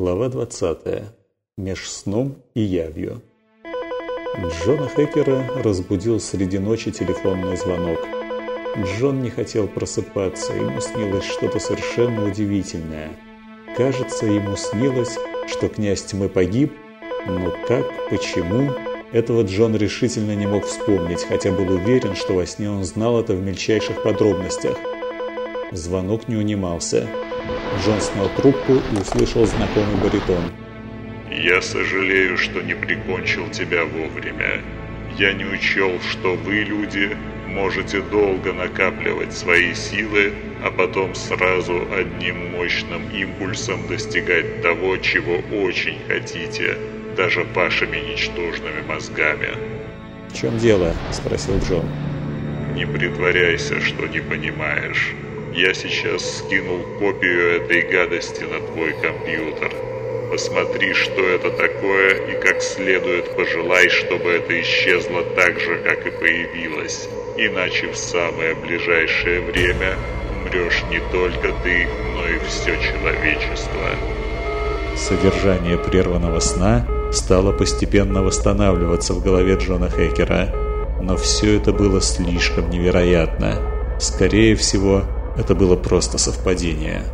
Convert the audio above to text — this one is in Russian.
Глава 20. Меж сном и явью. Джона Хекера разбудил среди ночи телефонный звонок. Джон не хотел просыпаться, ему снилось что-то совершенно удивительное. Кажется, ему снилось, что князь тьмы погиб, но как, почему, этого Джон решительно не мог вспомнить, хотя был уверен, что во сне он знал это в мельчайших подробностях. Звонок не унимался. Джон снял трубку и услышал знакомый баритон. «Я сожалею, что не прикончил тебя вовремя. Я не учел, что вы, люди, можете долго накапливать свои силы, а потом сразу одним мощным импульсом достигать того, чего очень хотите, даже вашими ничтожными мозгами». «В чем дело?» – спросил Джон. «Не притворяйся, что не понимаешь». Я сейчас скинул копию этой гадости на твой компьютер. Посмотри, что это такое, и как следует пожелай, чтобы это исчезло так же, как и появилось. Иначе в самое ближайшее время умрешь не только ты, но и все человечество. Содержание прерванного сна стало постепенно восстанавливаться в голове Джона Хекера. Но все это было слишком невероятно. Скорее всего, это было просто совпадение.